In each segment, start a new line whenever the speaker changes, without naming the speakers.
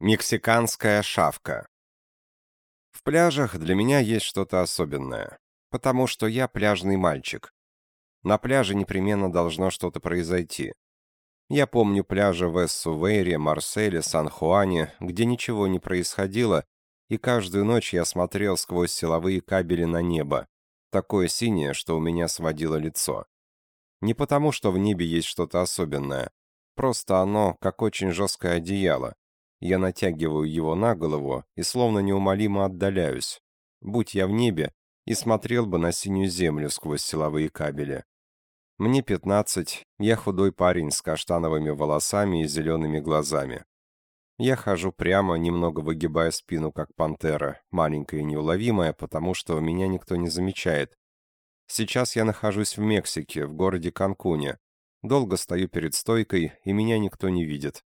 Мексиканская шавка. В пляжах для меня есть что-то особенное, потому что я пляжный мальчик. На пляже непременно должно что-то произойти. Я помню пляжи в Эссувейре, Марселе, Сан-Хуане, где ничего не происходило, и каждую ночь я смотрел сквозь силовые кабели на небо, такое синее, что у меня сводило лицо. Не потому, что в небе есть что-то особенное, просто оно, как очень жесткое одеяло, я натягиваю его на голову и словно неумолимо отдаляюсь. Будь я в небе, и смотрел бы на синюю землю сквозь силовые кабели. Мне 15, я худой парень с каштановыми волосами и зелеными глазами. Я хожу прямо, немного выгибая спину, как пантера, маленькая и неуловимая, потому что меня никто не замечает. Сейчас я нахожусь в Мексике, в городе Канкуне. Долго стою перед стойкой, и меня никто не видит.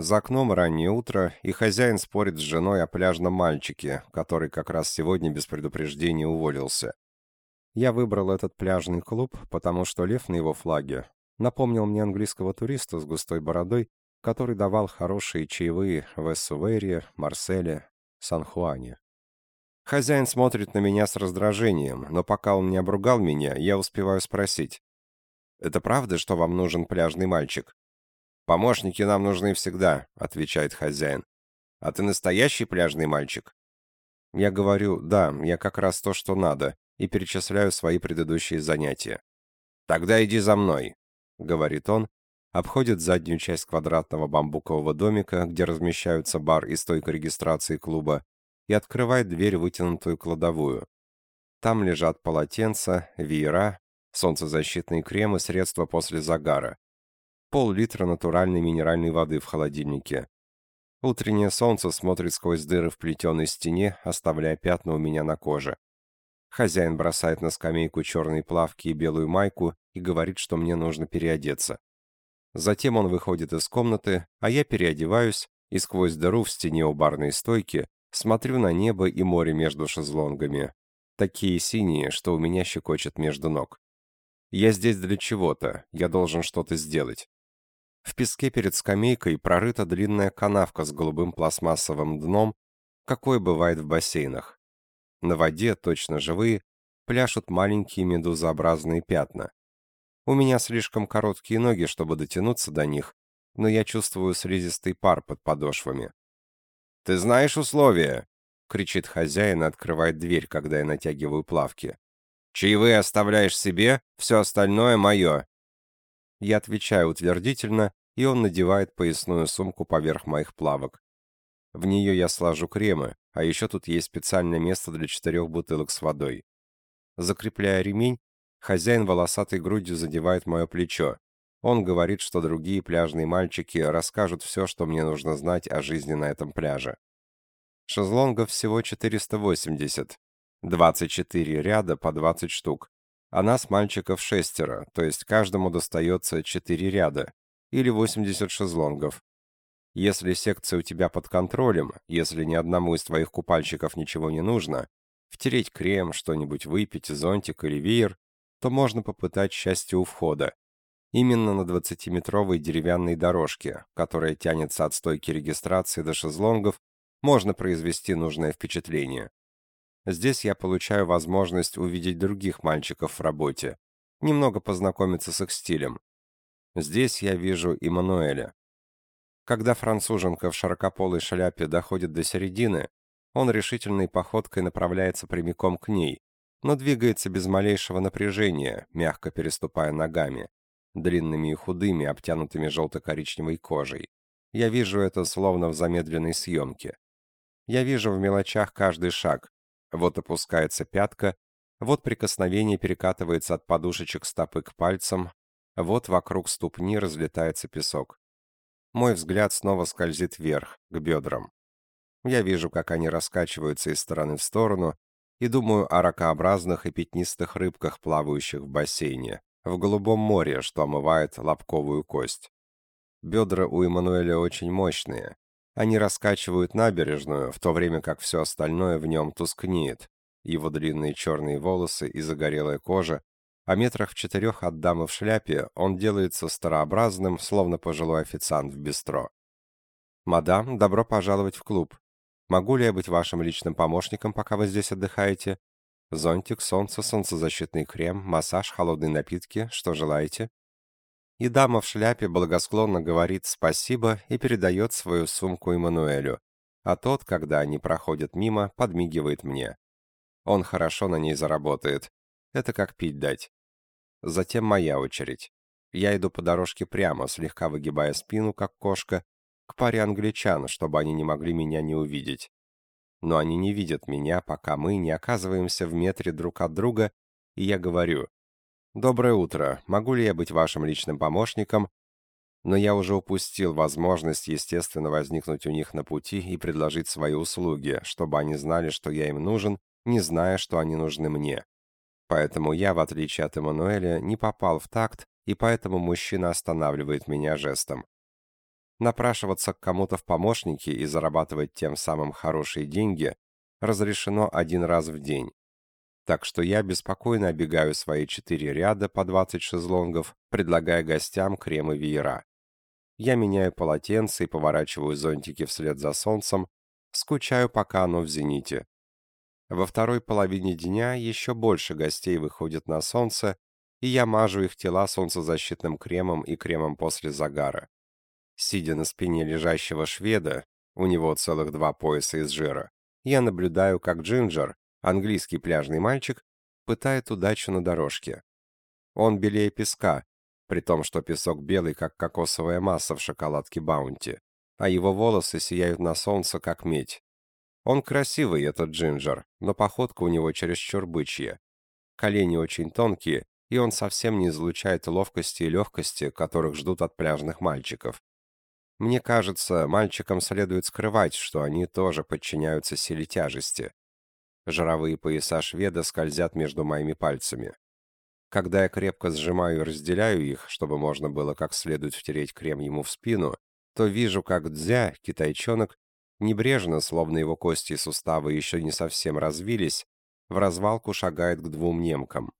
За окном раннее утро, и хозяин спорит с женой о пляжном мальчике, который как раз сегодня без предупреждения уволился. Я выбрал этот пляжный клуб, потому что лев на его флаге напомнил мне английского туриста с густой бородой, который давал хорошие чаевые в Эссувере, Марселе, Сан-Хуане. Хозяин смотрит на меня с раздражением, но пока он не обругал меня, я успеваю спросить. «Это правда, что вам нужен пляжный мальчик?» «Помощники нам нужны всегда», — отвечает хозяин. «А ты настоящий пляжный мальчик?» Я говорю, да, я как раз то, что надо, и перечисляю свои предыдущие занятия. «Тогда иди за мной», — говорит он, обходит заднюю часть квадратного бамбукового домика, где размещаются бар и стойка регистрации клуба, и открывает дверь вытянутую кладовую. Там лежат полотенца, веера, солнцезащитные кремы, средства после загара пол-литра натуральной минеральной воды в холодильнике. Утреннее солнце смотрит сквозь дыры в плетеной стене, оставляя пятна у меня на коже. Хозяин бросает на скамейку черные плавки и белую майку и говорит, что мне нужно переодеться. Затем он выходит из комнаты, а я переодеваюсь и сквозь дыру в стене у барной стойки смотрю на небо и море между шезлонгами. Такие синие, что у меня щекочет между ног. Я здесь для чего-то, я должен что-то сделать. В песке перед скамейкой прорыта длинная канавка с голубым пластмассовым дном, какое бывает в бассейнах. На воде, точно живые, пляшут маленькие медузообразные пятна. У меня слишком короткие ноги, чтобы дотянуться до них, но я чувствую слизистый пар под подошвами. «Ты знаешь условия?» — кричит хозяин и открывает дверь, когда я натягиваю плавки. «Чаевые оставляешь себе, все остальное мое». Я отвечаю утвердительно, и он надевает поясную сумку поверх моих плавок. В нее я сложу кремы, а еще тут есть специальное место для четырех бутылок с водой. Закрепляя ремень, хозяин волосатой грудью задевает мое плечо. Он говорит, что другие пляжные мальчики расскажут все, что мне нужно знать о жизни на этом пляже. Шезлонгов всего 480. 24 ряда по 20 штук. А нас, мальчиков, шестеро, то есть каждому достается 4 ряда, или 80 шезлонгов. Если секция у тебя под контролем, если ни одному из твоих купальщиков ничего не нужно, втереть крем, что-нибудь выпить, зонтик или веер, то можно попытать счастье у входа. Именно на 20-метровой деревянной дорожке, которая тянется от стойки регистрации до шезлонгов, можно произвести нужное впечатление. Здесь я получаю возможность увидеть других мальчиков в работе, немного познакомиться с их стилем. Здесь я вижу Иммануэля. Когда француженка в широкополой шляпе доходит до середины, он решительной походкой направляется прямиком к ней, но двигается без малейшего напряжения, мягко переступая ногами, длинными и худыми, обтянутыми желто-коричневой кожей. Я вижу это словно в замедленной съемке. Я вижу в мелочах каждый шаг. Вот опускается пятка, вот прикосновение перекатывается от подушечек стопы к пальцам, вот вокруг ступни разлетается песок. Мой взгляд снова скользит вверх, к бедрам. Я вижу, как они раскачиваются из стороны в сторону, и думаю о ракообразных и пятнистых рыбках, плавающих в бассейне, в голубом море, что омывает лобковую кость. Бедра у Эммануэля очень мощные. Они раскачивают набережную, в то время как все остальное в нем тускнеет. Его длинные черные волосы и загорелая кожа а метрах в четырех от дамы в шляпе он делается старообразным, словно пожилой официант в бистро. «Мадам, добро пожаловать в клуб. Могу ли я быть вашим личным помощником, пока вы здесь отдыхаете? Зонтик, солнце, солнцезащитный крем, массаж, холодные напитки. Что желаете?» И дама в шляпе благосклонно говорит спасибо и передает свою сумку Эммануэлю, а тот, когда они проходят мимо, подмигивает мне. Он хорошо на ней заработает. Это как пить дать. Затем моя очередь. Я иду по дорожке прямо, слегка выгибая спину, как кошка, к паре англичан, чтобы они не могли меня не увидеть. Но они не видят меня, пока мы не оказываемся в метре друг от друга, и я говорю, «Доброе утро, могу ли я быть вашим личным помощником?» Но я уже упустил возможность, естественно, возникнуть у них на пути и предложить свои услуги, чтобы они знали, что я им нужен, не зная, что они нужны мне. Поэтому я, в отличие от Эммануэля, не попал в такт, и поэтому мужчина останавливает меня жестом. Напрашиваться к кому-то в помощники и зарабатывать тем самым хорошие деньги разрешено один раз в день. Так что я беспокойно обегаю свои четыре ряда по 20 шезлонгов, предлагая гостям крем и веера. Я меняю полотенце и поворачиваю зонтики вслед за солнцем, скучаю, пока оно в зените. Во второй половине дня еще больше гостей выходит на солнце, и я мажу их тела солнцезащитным кремом и кремом после загара. Сидя на спине лежащего шведа, у него целых два пояса из жира, я наблюдаю, как Джинджер, английский пляжный мальчик, пытает удачу на дорожке. Он белее песка, при том, что песок белый, как кокосовая масса в шоколадке Баунти, а его волосы сияют на солнце, как медь. Он красивый, этот Джинджер, но походка у него чересчур бычья. Колени очень тонкие, и он совсем не излучает ловкости и легкости, которых ждут от пляжных мальчиков. Мне кажется, мальчикам следует скрывать, что они тоже подчиняются силе тяжести. Жировые пояса шведа скользят между моими пальцами. Когда я крепко сжимаю и разделяю их, чтобы можно было как следует втереть крем ему в спину, то вижу, как Дзя, китайчонок, небрежно, словно его кости и суставы еще не совсем развились, в развалку шагает к двум немкам.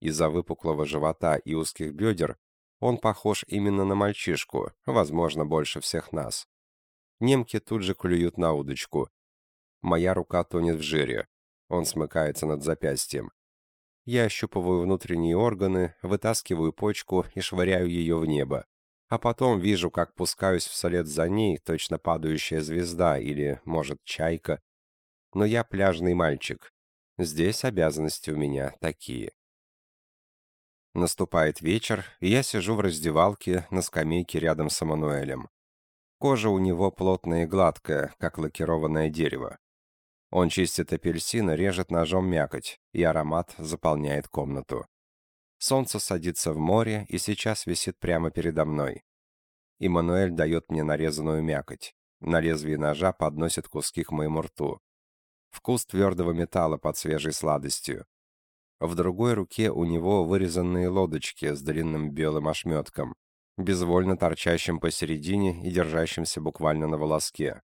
Из-за выпуклого живота и узких бедер он похож именно на мальчишку, возможно, больше всех нас. Немки тут же клюют на удочку. Моя рука тонет в жире. Он смыкается над запястьем. Я ощупываю внутренние органы, вытаскиваю почку и швыряю ее в небо а потом вижу, как пускаюсь вслед за ней, точно падающая звезда или, может, чайка. Но я пляжный мальчик. Здесь обязанности у меня такие. Наступает вечер, и я сижу в раздевалке на скамейке рядом с Эммануэлем. Кожа у него плотная и гладкая, как лакированное дерево. Он чистит апельсин и режет ножом мякоть, и аромат заполняет комнату. Солнце садится в море и сейчас висит прямо передо мной. Иммануэль дает мне нарезанную мякоть. На лезвие ножа подносит куски к моему рту. Вкус твердого металла под свежей сладостью. В другой руке у него вырезанные лодочки с длинным белым ошметком, безвольно торчащим посередине и держащимся буквально на волоске.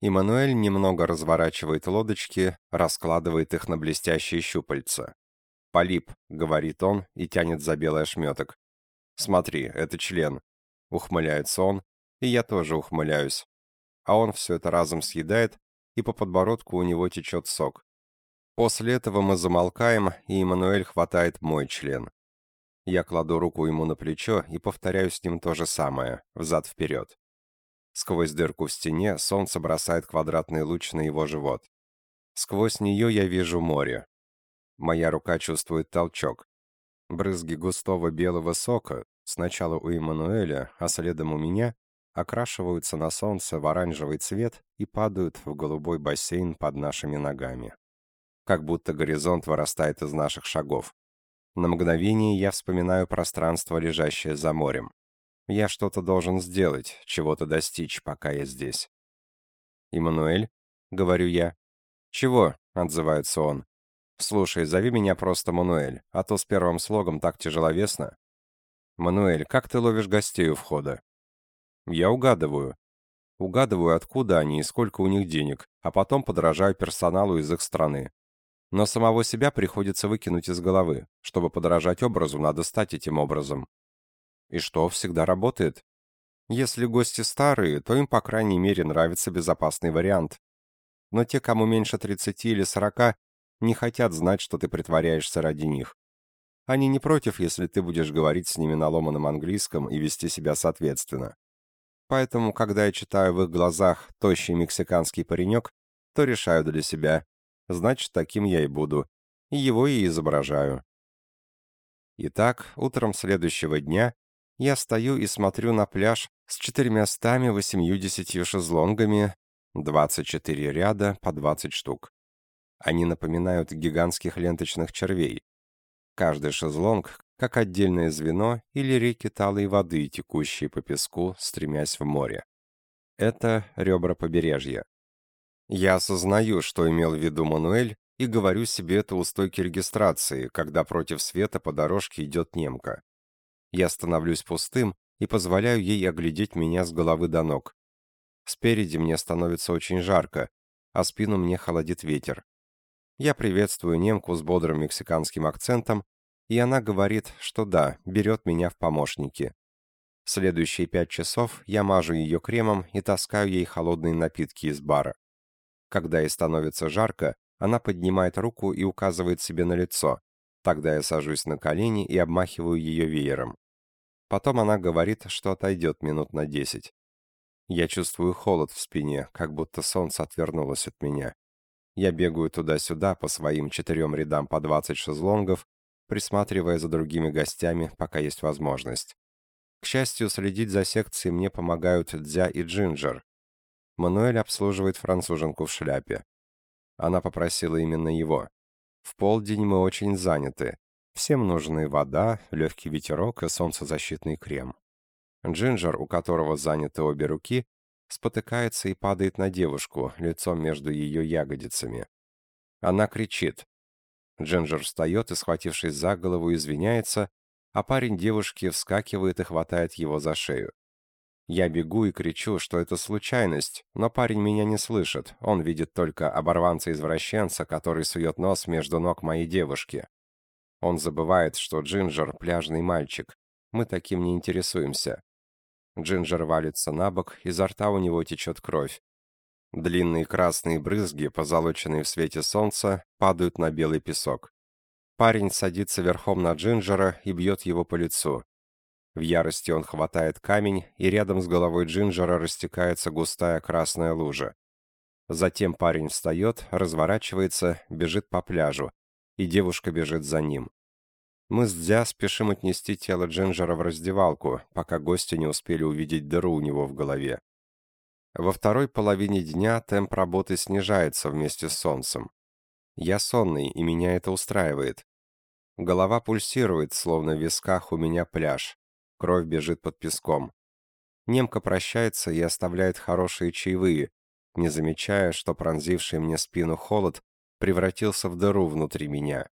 Иммануэль немного разворачивает лодочки, раскладывает их на блестящие щупальца. «Полип», — говорит он и тянет за белый ошметок. «Смотри, это член». Ухмыляется он, и я тоже ухмыляюсь. А он все это разом съедает, и по подбородку у него течет сок. После этого мы замолкаем, и Эммануэль хватает мой член. Я кладу руку ему на плечо и повторяю с ним то же самое, взад-вперед. Сквозь дырку в стене солнце бросает квадратный луч на его живот. Сквозь нее я вижу море. Моя рука чувствует толчок. Брызги густого белого сока, сначала у Эммануэля, а следом у меня, окрашиваются на солнце в оранжевый цвет и падают в голубой бассейн под нашими ногами. Как будто горизонт вырастает из наших шагов. На мгновение я вспоминаю пространство, лежащее за морем. Я что-то должен сделать, чего-то достичь, пока я здесь. «Эммануэль?» — говорю я. «Чего?» — отзывается он. «Слушай, зови меня просто Мануэль, а то с первым слогом так тяжеловесно». «Мануэль, как ты ловишь гостей у входа?» «Я угадываю. Угадываю, откуда они и сколько у них денег, а потом подражаю персоналу из их страны. Но самого себя приходится выкинуть из головы. Чтобы подражать образу, надо стать этим образом. И что, всегда работает? Если гости старые, то им, по крайней мере, нравится безопасный вариант. Но те, кому меньше 30 или 40, не хотят знать, что ты притворяешься ради них. Они не против, если ты будешь говорить с ними на ломаном английском и вести себя соответственно. Поэтому, когда я читаю в их глазах «тощий мексиканский паренек», то решаю для себя, значит, таким я и буду, и его и изображаю. Итак, утром следующего дня я стою и смотрю на пляж с четырьмястами восемьюдесятью шезлонгами, 24 ряда по 20 штук. Они напоминают гигантских ленточных червей. Каждый шезлонг как отдельное звено или реки талой воды, текущие по песку, стремясь в море. Это ребра побережья. Я осознаю, что имел в виду Мануэль, и говорю себе это у стойки регистрации, когда против света по дорожке идет немка. Я становлюсь пустым и позволяю ей оглядеть меня с головы до ног. Спереди мне становится очень жарко, а спину мне холодит ветер. Я приветствую немку с бодрым мексиканским акцентом, и она говорит, что да, берет меня в помощники. Следующие пять часов я мажу ее кремом и таскаю ей холодные напитки из бара. Когда ей становится жарко, она поднимает руку и указывает себе на лицо. Тогда я сажусь на колени и обмахиваю ее веером. Потом она говорит, что отойдет минут на десять. Я чувствую холод в спине, как будто солнце отвернулось от меня. Я бегаю туда-сюда по своим четырем рядам по 20 шезлонгов, присматривая за другими гостями, пока есть возможность. К счастью, следить за секцией мне помогают Дзя и Джинджер. Мануэль обслуживает француженку в шляпе. Она попросила именно его. В полдень мы очень заняты. Всем нужны вода, легкий ветерок и солнцезащитный крем. Джинджер, у которого заняты обе руки, спотыкается и падает на девушку, лицом между ее ягодицами. Она кричит. Джинджер встает и, схватившись за голову, извиняется, а парень девушки вскакивает и хватает его за шею. Я бегу и кричу, что это случайность, но парень меня не слышит, он видит только оборванца-извращенца, который сует нос между ног моей девушки. Он забывает, что Джинджер — пляжный мальчик. Мы таким не интересуемся. Джинджер валится на бок, изо рта у него течет кровь. Длинные красные брызги, позолоченные в свете солнца, падают на белый песок. Парень садится верхом на Джинджера и бьет его по лицу. В ярости он хватает камень, и рядом с головой Джинджера растекается густая красная лужа. Затем парень встает, разворачивается, бежит по пляжу, и девушка бежит за ним. Мы с Дзя спешим отнести тело Джинджера в раздевалку, пока гости не успели увидеть дыру у него в голове. Во второй половине дня темп работы снижается вместе с солнцем. Я сонный, и меня это устраивает. Голова пульсирует, словно в висках у меня пляж. Кровь бежит под песком. Немка прощается и оставляет хорошие чаевые, не замечая, что пронзивший мне спину холод превратился в дыру внутри меня.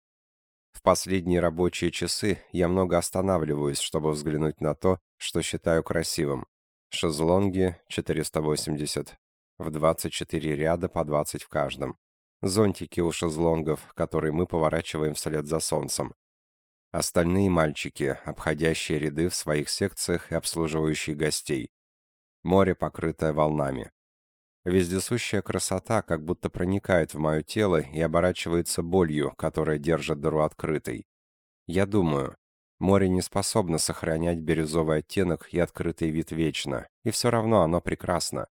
В последние рабочие часы я много останавливаюсь, чтобы взглянуть на то, что считаю красивым. Шезлонги 480, в 24 ряда по 20 в каждом. Зонтики у шезлонгов, которые мы поворачиваем вслед за солнцем. Остальные мальчики, обходящие ряды в своих секциях и обслуживающие гостей. Море, покрытое волнами. Вездесущая красота как будто проникает в мое тело и оборачивается болью, которая держит дыру открытой. Я думаю, море не способно сохранять бирюзовый оттенок и открытый вид вечно, и все равно оно прекрасно.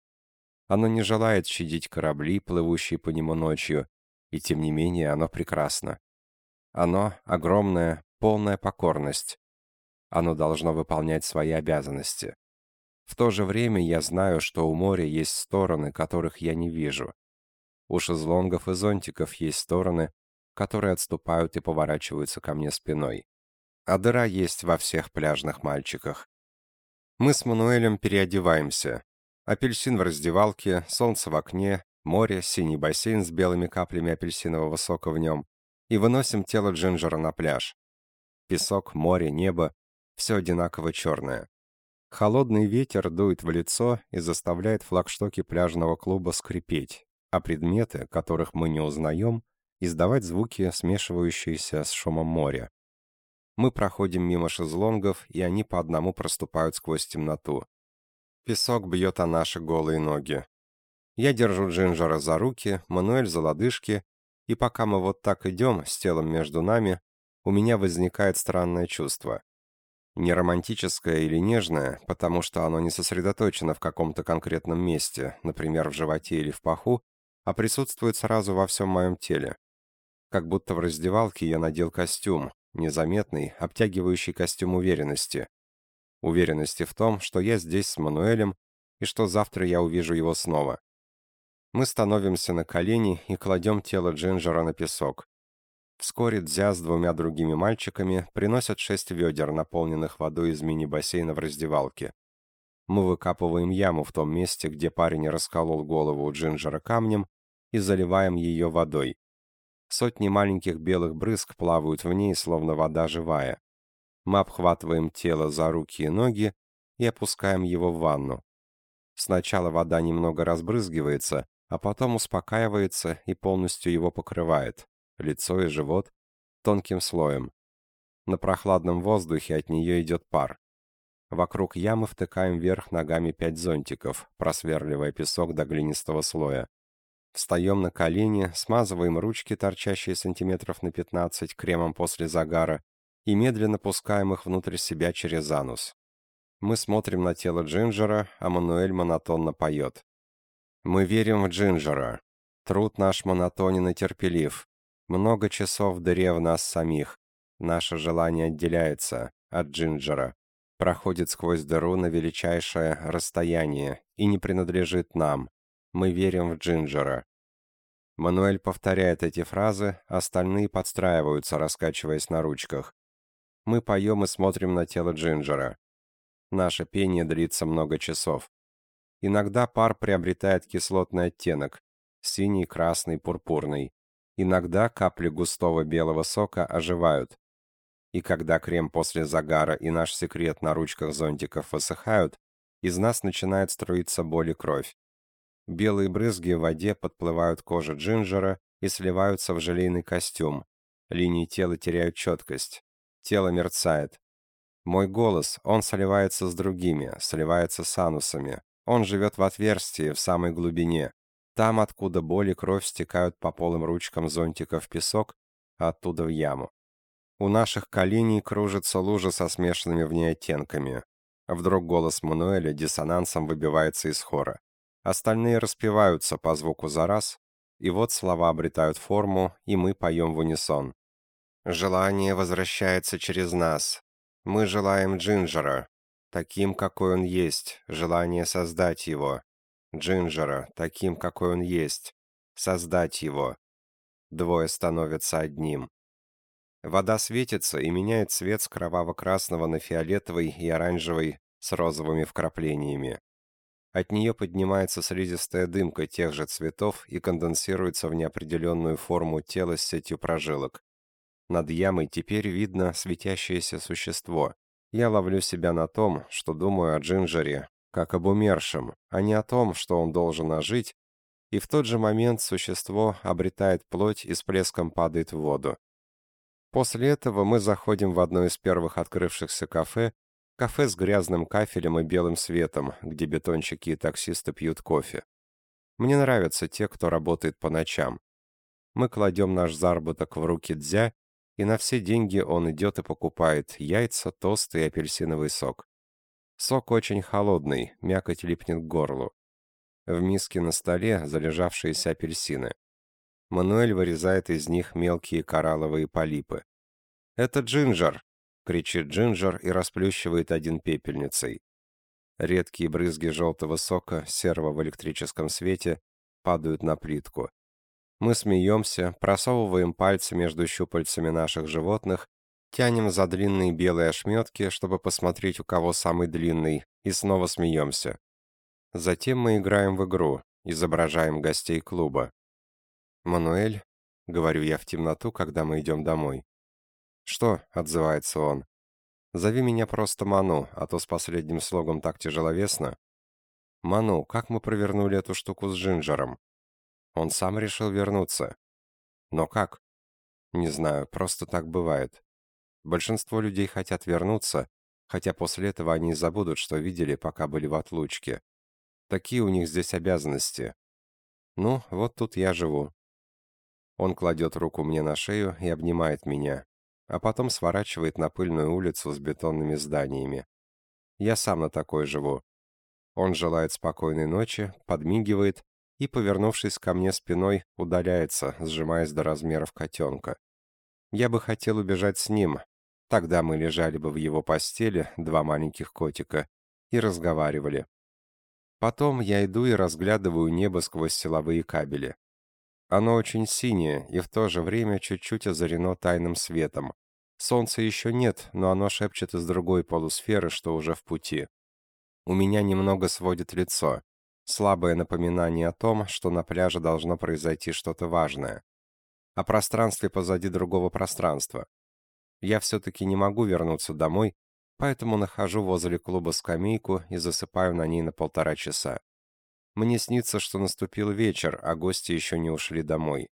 Оно не желает щадить корабли, плывущие по нему ночью, и тем не менее оно прекрасно. Оно — огромная, полная покорность. Оно должно выполнять свои обязанности. В то же время я знаю, что у моря есть стороны, которых я не вижу. У шезлонгов и зонтиков есть стороны, которые отступают и поворачиваются ко мне спиной. А дыра есть во всех пляжных мальчиках. Мы с Мануэлем переодеваемся. Апельсин в раздевалке, солнце в окне, море, синий бассейн с белыми каплями апельсинового сока в нем. И выносим тело Джинджера на пляж. Песок, море, небо — все одинаково черное. Холодный ветер дует в лицо и заставляет флагштоки пляжного клуба скрипеть, а предметы, которых мы не узнаем, издавать звуки, смешивающиеся с шумом моря. Мы проходим мимо шезлонгов, и они по одному проступают сквозь темноту. Песок бьет о наши голые ноги. Я держу Джинджера за руки, Мануэль за лодыжки, и пока мы вот так идем, с телом между нами, у меня возникает странное чувство. Не романтическое или нежное, потому что оно не сосредоточено в каком-то конкретном месте, например, в животе или в паху, а присутствует сразу во всем моем теле. Как будто в раздевалке я надел костюм, незаметный, обтягивающий костюм уверенности. Уверенности в том, что я здесь с Мануэлем, и что завтра я увижу его снова. Мы становимся на колени и кладем тело Джинджера на песок. Вскоре Дзя с двумя другими мальчиками приносят шесть ведер, наполненных водой из мини-бассейна в раздевалке. Мы выкапываем яму в том месте, где парень расколол голову у Джинджера камнем, и заливаем ее водой. Сотни маленьких белых брызг плавают в ней, словно вода живая. Мы обхватываем тело за руки и ноги и опускаем его в ванну. Сначала вода немного разбрызгивается, а потом успокаивается и полностью его покрывает, лицо и живот, тонким слоем. На прохладном воздухе от нее идет пар. Вокруг ямы втыкаем вверх ногами пять зонтиков, просверливая песок до глинистого слоя. Встаем на колени, смазываем ручки, торчащие сантиметров на 15, кремом после загара, и медленно пускаем их внутрь себя через анус. Мы смотрим на тело Джинджера, а Мануэль монотонно поет. Мы верим в Джинджера. Труд наш монотонен и терпелив. Много часов дыре в нас самих. Наше желание отделяется от Джинджера, проходит сквозь дыру на величайшее расстояние и не принадлежит нам. Мы верим в Джинджера. Мануэль повторяет эти фразы, остальные подстраиваются, раскачиваясь на ручках. Мы поем и смотрим на тело Джинджера. Наше пение длится много часов. Иногда пар приобретает кислотный оттенок – синий, красный, пурпурный. Иногда капли густого белого сока оживают. И когда крем после загара и наш секрет на ручках зонтиков высыхают, из нас начинает струиться боль и кровь. Белые брызги в воде подплывают к коже Джинджера и сливаются в желейный костюм. Линии тела теряют четкость. Тело мерцает. Мой голос, он сливается с другими, сливается с анусами. Он живет в отверстии, в самой глубине. Там, откуда боль и кровь стекают по полым ручкам зонтика в песок, а оттуда в яму. У наших коленей кружится лужа со смешанными в ней оттенками. Вдруг голос Мануэля диссонансом выбивается из хора. Остальные распеваются по звуку за раз, и вот слова обретают форму, и мы поем в унисон. «Желание возвращается через нас. Мы желаем Джинджера, таким, какой он есть, желание создать его. Джинджера, таким, какой он есть, создать его. Двое становятся одним. Вода светится и меняет цвет с кроваво-красного на фиолетовый и оранжевый с розовыми вкраплениями. От нее поднимается слизистая дымка тех же цветов и конденсируется в неопределенную форму тела с сетью прожилок. Над ямой теперь видно светящееся существо. Я ловлю себя на том, что думаю о Джинджере, как об умершем, а не о том, что он должен ожить, и в тот же момент существо обретает плоть и с плеском падает в воду. После этого мы заходим в одно из первых открывшихся кафе, кафе с грязным кафелем и белым светом, где бетонщики и таксисты пьют кофе. Мне нравятся те, кто работает по ночам. Мы кладем наш заработок в руки Дзя и на все деньги он идет и покупает яйца, тосты и апельсиновый сок. Сок очень холодный, мякоть липнет к горлу. В миске на столе залежавшиеся апельсины. Мануэль вырезает из них мелкие коралловые полипы. «Это Джинджер!» — кричит Джинджер и расплющивает один пепельницей. Редкие брызги желтого сока, серого в электрическом свете, падают на плитку. Мы смеемся, просовываем пальцы между щупальцами наших животных, тянем за длинные белые ошметки, чтобы посмотреть, у кого самый длинный, и снова смеемся. Затем мы играем в игру, изображаем гостей клуба. «Мануэль», — говорю я в темноту, когда мы идем домой. «Что?» — отзывается он. «Зови меня просто Ману, а то с последним слогом так тяжеловесно». «Ману, как мы провернули эту штуку с Джинджером?» Он сам решил вернуться. Но как? Не знаю, просто так бывает. Большинство людей хотят вернуться, хотя после этого они забудут, что видели, пока были в отлучке. Такие у них здесь обязанности. Ну, вот тут я живу. Он кладет руку мне на шею и обнимает меня, а потом сворачивает на пыльную улицу с бетонными зданиями. Я сам на такой живу. Он желает спокойной ночи, подмигивает и, повернувшись ко мне спиной, удаляется, сжимаясь до размеров котенка. Я бы хотел убежать с ним. Тогда мы лежали бы в его постели, два маленьких котика, и разговаривали. Потом я иду и разглядываю небо сквозь силовые кабели. Оно очень синее и в то же время чуть-чуть озарено тайным светом. Солнца еще нет, но оно шепчет из другой полусферы, что уже в пути. У меня немного сводит лицо. Слабое напоминание о том, что на пляже должно произойти что-то важное. О пространстве позади другого пространства. Я все-таки не могу вернуться домой, поэтому нахожу возле клуба скамейку и засыпаю на ней на полтора часа. Мне снится, что наступил вечер, а гости еще не ушли домой.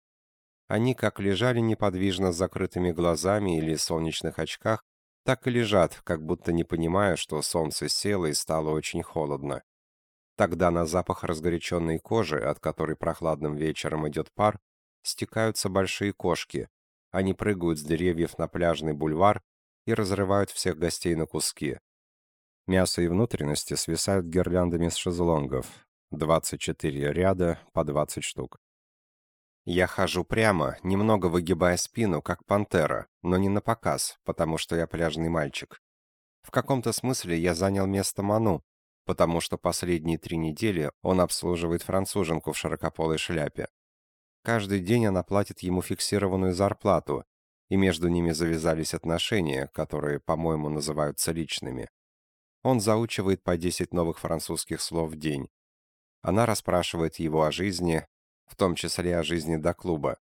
Они как лежали неподвижно с закрытыми глазами или солнечных очках, так и лежат, как будто не понимая, что солнце село и стало очень холодно. Тогда на запах разгоряченной кожи, от которой прохладным вечером идет пар, стекаются большие кошки. Они прыгают с деревьев на пляжный бульвар и разрывают всех гостей на куски. Мясо и внутренности свисают гирляндами с шезлонгов. 24 ряда по 20 штук. Я хожу прямо, немного выгибая спину, как пантера, но не на показ, потому что я пляжный мальчик. В каком-то смысле я занял место Ману, потому что последние три недели он обслуживает француженку в широкополой шляпе. Каждый день она платит ему фиксированную зарплату, и между ними завязались отношения, которые, по-моему, называются личными. Он заучивает по 10 новых французских слов в день. Она расспрашивает его о жизни, в том числе о жизни до клуба.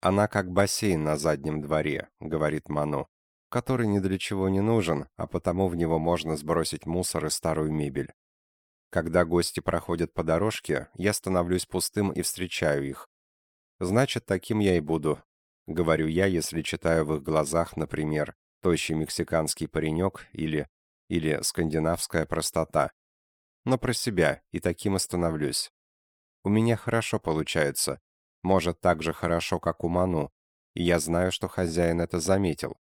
«Она как бассейн на заднем дворе», — говорит Ману, «который ни для чего не нужен, а потому в него можно сбросить мусор и старую мебель. Когда гости проходят по дорожке, я становлюсь пустым и встречаю их. Значит, таким я и буду, говорю я, если читаю в их глазах, например, тощий мексиканский паренек или или скандинавская простота. Но про себя и таким и. У меня хорошо получается. Может, так же хорошо, как у Ману. И я знаю, что хозяин это заметил.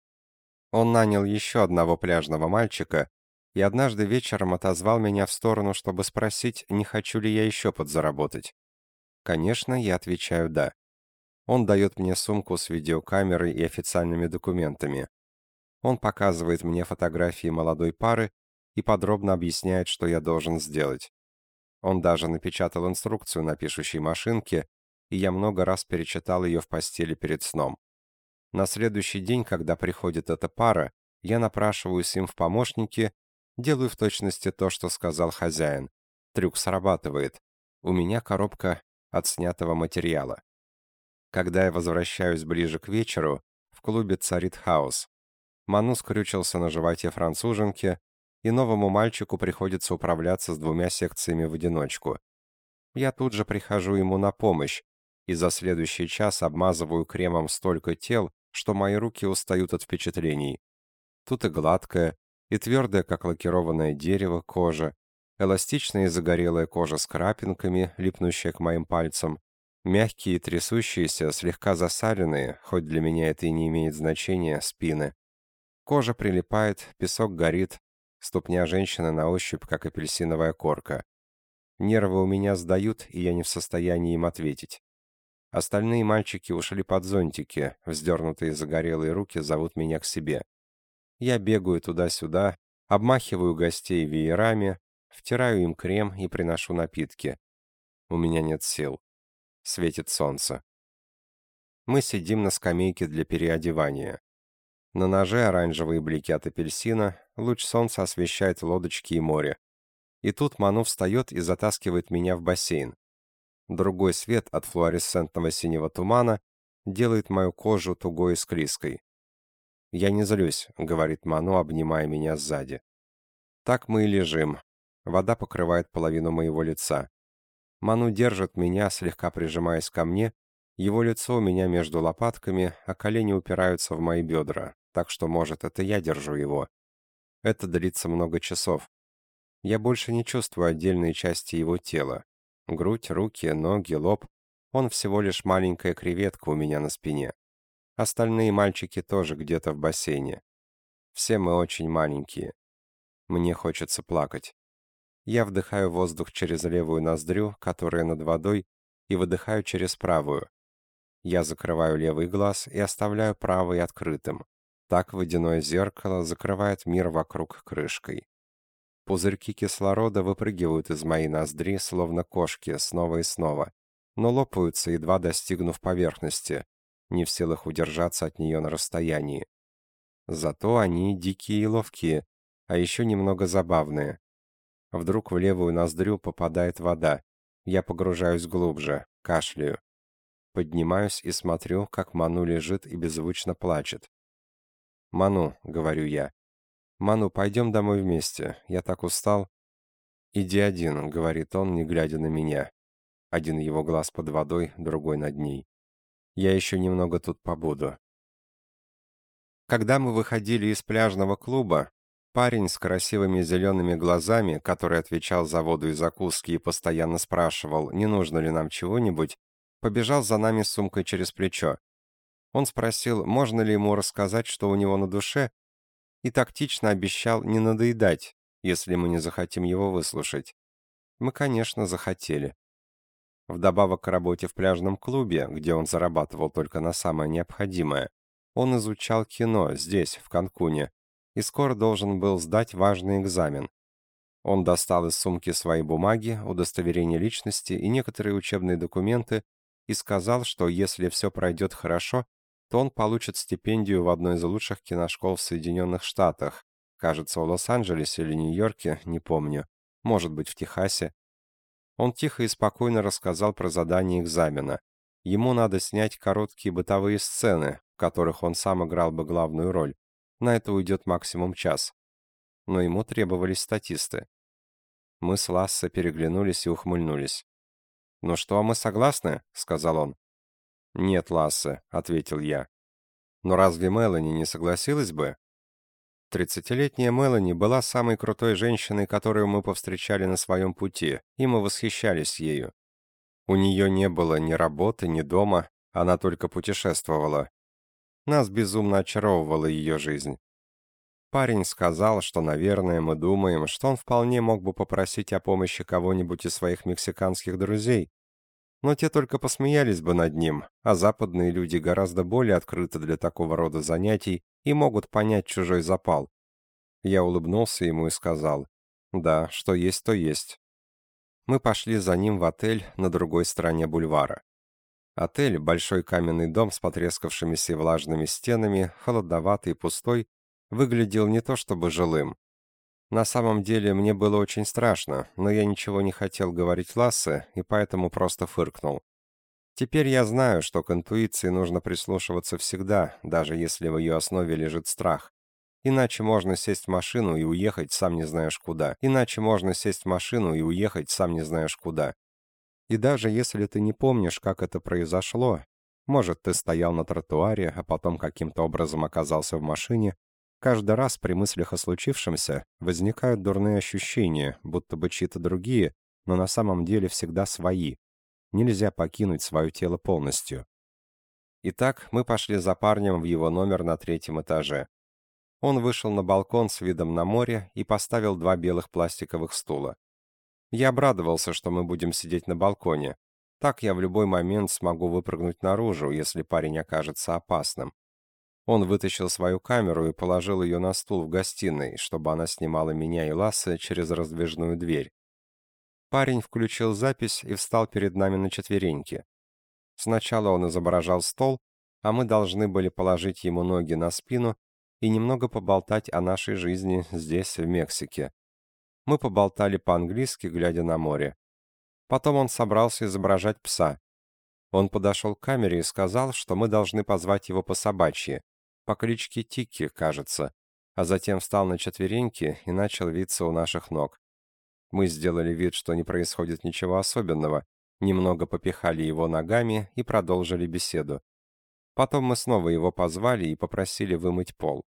Он нанял еще одного пляжного мальчика и однажды вечером отозвал меня в сторону, чтобы спросить, не хочу ли я еще подзаработать. Конечно, я отвечаю «да». Он дает мне сумку с видеокамерой и официальными документами. Он показывает мне фотографии молодой пары и подробно объясняет, что я должен сделать. Он даже напечатал инструкцию на пишущей машинке, и я много раз перечитал ее в постели перед сном. На следующий день, когда приходит эта пара, я напрашиваюсь им в помощники, делаю в точности то, что сказал хозяин. Трюк срабатывает. У меня коробка от снятого материала. Когда я возвращаюсь ближе к вечеру, в клубе царит хаос. Ману скрючился на животе француженки, и новому мальчику приходится управляться с двумя секциями в одиночку. Я тут же прихожу ему на помощь, и за следующий час обмазываю кремом столько тел, что мои руки устают от впечатлений. Тут и гладкая, и твердая, как лакированное дерево, кожа, эластичная и загорелая кожа с крапинками, липнущая к моим пальцам, мягкие и трясущиеся, слегка засаленные, хоть для меня это и не имеет значения, спины. Кожа прилипает, песок горит, Ступня женщины на ощупь, как апельсиновая корка. Нервы у меня сдают, и я не в состоянии им ответить. Остальные мальчики ушли под зонтики, вздернутые загорелые руки зовут меня к себе. Я бегаю туда-сюда, обмахиваю гостей веерами, втираю им крем и приношу напитки. У меня нет сил. Светит солнце. Мы сидим на скамейке для переодевания. На ноже оранжевые блики от апельсина, луч солнца освещает лодочки и море. И тут Ману встает и затаскивает меня в бассейн. Другой свет от флуоресцентного синего тумана делает мою кожу тугой и склизкой. «Я не злюсь», — говорит Ману, обнимая меня сзади. Так мы и лежим. Вода покрывает половину моего лица. Ману держит меня, слегка прижимаясь ко мне. Его лицо у меня между лопатками, а колени упираются в мои бедра, так что, может, это я держу его. Это длится много часов. Я больше не чувствую отдельные части его тела. Грудь, руки, ноги, лоб. Он всего лишь маленькая креветка у меня на спине. Остальные мальчики тоже где-то в бассейне. Все мы очень маленькие. Мне хочется плакать. Я вдыхаю воздух через левую ноздрю, которая над водой, и выдыхаю через правую. Я закрываю левый глаз и оставляю правый открытым. Так водяное зеркало закрывает мир вокруг крышкой. Пузырьки кислорода выпрыгивают из моей ноздри, словно кошки, снова и снова, но лопаются, едва достигнув поверхности, не в силах удержаться от нее на расстоянии. Зато они дикие и ловкие, а еще немного забавные. Вдруг в левую ноздрю попадает вода. Я погружаюсь глубже, кашляю. Поднимаюсь и смотрю, как Ману лежит и беззвучно плачет. «Ману», — говорю я. «Ману, пойдем домой вместе. Я так устал». «Иди один», — говорит он, не глядя на меня. Один его глаз под водой, другой над ней. «Я еще немного тут побуду». Когда мы выходили из пляжного клуба, парень с красивыми зелеными глазами, который отвечал за воду и закуски и постоянно спрашивал, не нужно ли нам чего-нибудь, побежал за нами с сумкой через плечо. Он спросил, можно ли ему рассказать, что у него на душе, и тактично обещал не надоедать, если мы не захотим его выслушать. Мы, конечно, захотели. Вдобавок к работе в пляжном клубе, где он зарабатывал только на самое необходимое, он изучал кино здесь, в Канкуне, и скоро должен был сдать важный экзамен. Он достал из сумки свои бумаги, удостоверение личности и некоторые учебные документы и сказал, что если все пройдет хорошо, то он получит стипендию в одной из лучших киношкол в Соединенных Штатах. Кажется, в Лос-Анджелесе или Нью-Йорке, не помню. Может быть, в Техасе. Он тихо и спокойно рассказал про задание экзамена. Ему надо снять короткие бытовые сцены, в которых он сам играл бы главную роль. На это уйдет максимум час. Но ему требовались статисты. Мы с Лассе переглянулись и ухмыльнулись. «Ну что, мы согласны?» — сказал он. «Нет, Лассе», — ответил я. «Но разве Мелани не согласилась бы?» Тридцатилетняя Мелани была самой крутой женщиной, которую мы повстречали на своем пути, и мы восхищались ею. У нее не было ни работы, ни дома, она только путешествовала. Нас безумно очаровывала ее жизнь. Парень сказал, что, наверное, мы думаем, что он вполне мог бы попросить о помощи кого-нибудь из своих мексиканских друзей, но те только посмеялись бы над ним, а западные люди гораздо более открыты для такого рода занятий и могут понять чужой запал. Я улыбнулся ему и сказал, «Да, что есть, то есть». Мы пошли за ним в отель на другой стороне бульвара. Отель, большой каменный дом с потрескавшимися и влажными стенами, холодноватый и пустой, выглядел не то чтобы жилым, на самом деле мне было очень страшно, но я ничего не хотел говорить Лассе, и поэтому просто фыркнул. Теперь я знаю, что к интуиции нужно прислушиваться всегда, даже если в ее основе лежит страх. Иначе можно сесть в машину и уехать сам не знаешь куда. Иначе можно сесть в машину и уехать сам не знаешь куда. И даже если ты не помнишь, как это произошло, может, ты стоял на тротуаре, а потом каким-то образом оказался в машине, Каждый раз при мыслях о случившемся возникают дурные ощущения, будто бы чьи-то другие, но на самом деле всегда свои. Нельзя покинуть свое тело полностью. Итак, мы пошли за парнем в его номер на третьем этаже. Он вышел на балкон с видом на море и поставил два белых пластиковых стула. Я обрадовался, что мы будем сидеть на балконе. Так я в любой момент смогу выпрыгнуть наружу, если парень окажется опасным. Он вытащил свою камеру и положил ее на стул в гостиной, чтобы она снимала меня и Ласса через раздвижную дверь. Парень включил запись и встал перед нами на четвереньки. Сначала он изображал стол, а мы должны были положить ему ноги на спину и немного поболтать о нашей жизни здесь, в Мексике. Мы поболтали по-английски, глядя на море. Потом он собрался изображать пса. Он подошел к камере и сказал, что мы должны позвать его по собачьи по кличке Тикки, кажется, а затем встал на четвереньки и начал виться у наших ног. Мы сделали вид, что не происходит ничего особенного, немного попихали его ногами и продолжили беседу. Потом мы снова его позвали и попросили вымыть пол.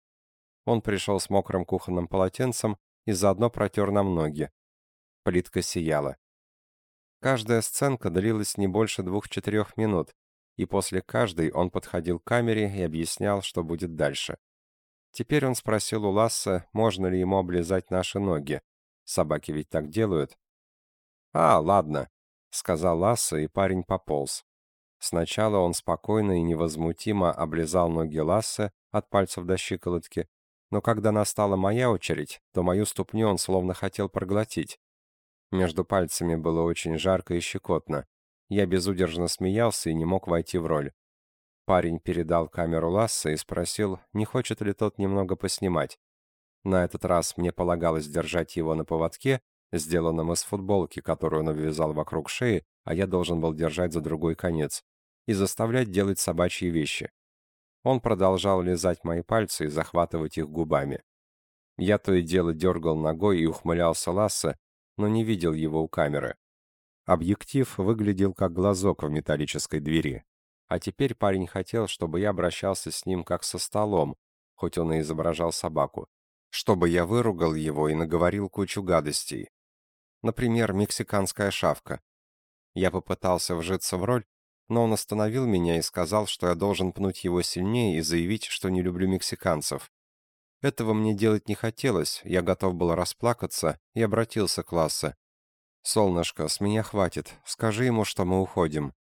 Он пришел с мокрым кухонным полотенцем и заодно протер нам ноги. Плитка сияла. Каждая сценка длилась не больше двух-четырех минут, и после каждой он подходил к камере и объяснял, что будет дальше. Теперь он спросил у Ласса, можно ли ему облизать наши ноги. Собаки ведь так делают. «А, ладно», — сказал Ласса, и парень пополз. Сначала он спокойно и невозмутимо облизал ноги Ласса от пальцев до щиколотки, но когда настала моя очередь, то мою ступню он словно хотел проглотить. Между пальцами было очень жарко и щекотно. Я безудержно смеялся и не мог войти в роль. Парень передал камеру Ласса и спросил, не хочет ли тот немного поснимать. На этот раз мне полагалось держать его на поводке, сделанном из футболки, которую он обвязал вокруг шеи, а я должен был держать за другой конец, и заставлять делать собачьи вещи. Он продолжал лизать мои пальцы и захватывать их губами. Я то и дело дергал ногой и ухмылялся Ласса, но не видел его у камеры. Объектив выглядел как глазок в металлической двери. А теперь парень хотел, чтобы я обращался с ним как со столом, хоть он и изображал собаку. Чтобы я выругал его и наговорил кучу гадостей. Например, мексиканская шавка. Я попытался вжиться в роль, но он остановил меня и сказал, что я должен пнуть его сильнее и заявить, что не люблю мексиканцев. Этого мне делать не хотелось, я готов был расплакаться и обратился к Лассе. «Солнышко, с меня хватит, скажи ему, что мы уходим».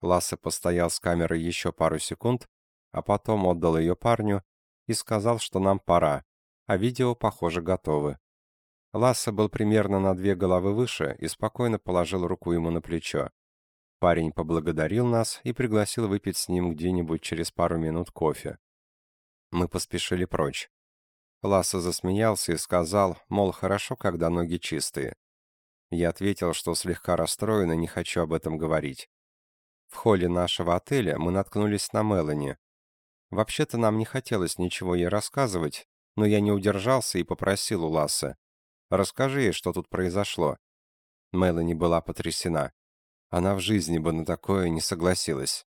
Лассе постоял с камерой еще пару секунд, а потом отдал ее парню и сказал, что нам пора, а видео, похоже, готовы. Лассе был примерно на две головы выше и спокойно положил руку ему на плечо. Парень поблагодарил нас и пригласил выпить с ним где-нибудь через пару минут кофе. Мы поспешили прочь. Ласса засмеялся и сказал, мол, хорошо, когда ноги чистые. Я ответил, что слегка расстроен и не хочу об этом говорить. В холле нашего отеля мы наткнулись на Мелани. Вообще-то нам не хотелось ничего ей рассказывать, но я не удержался и попросил у Ласса. «Расскажи ей, что тут произошло». Мелани была потрясена. Она в жизни бы на такое не согласилась.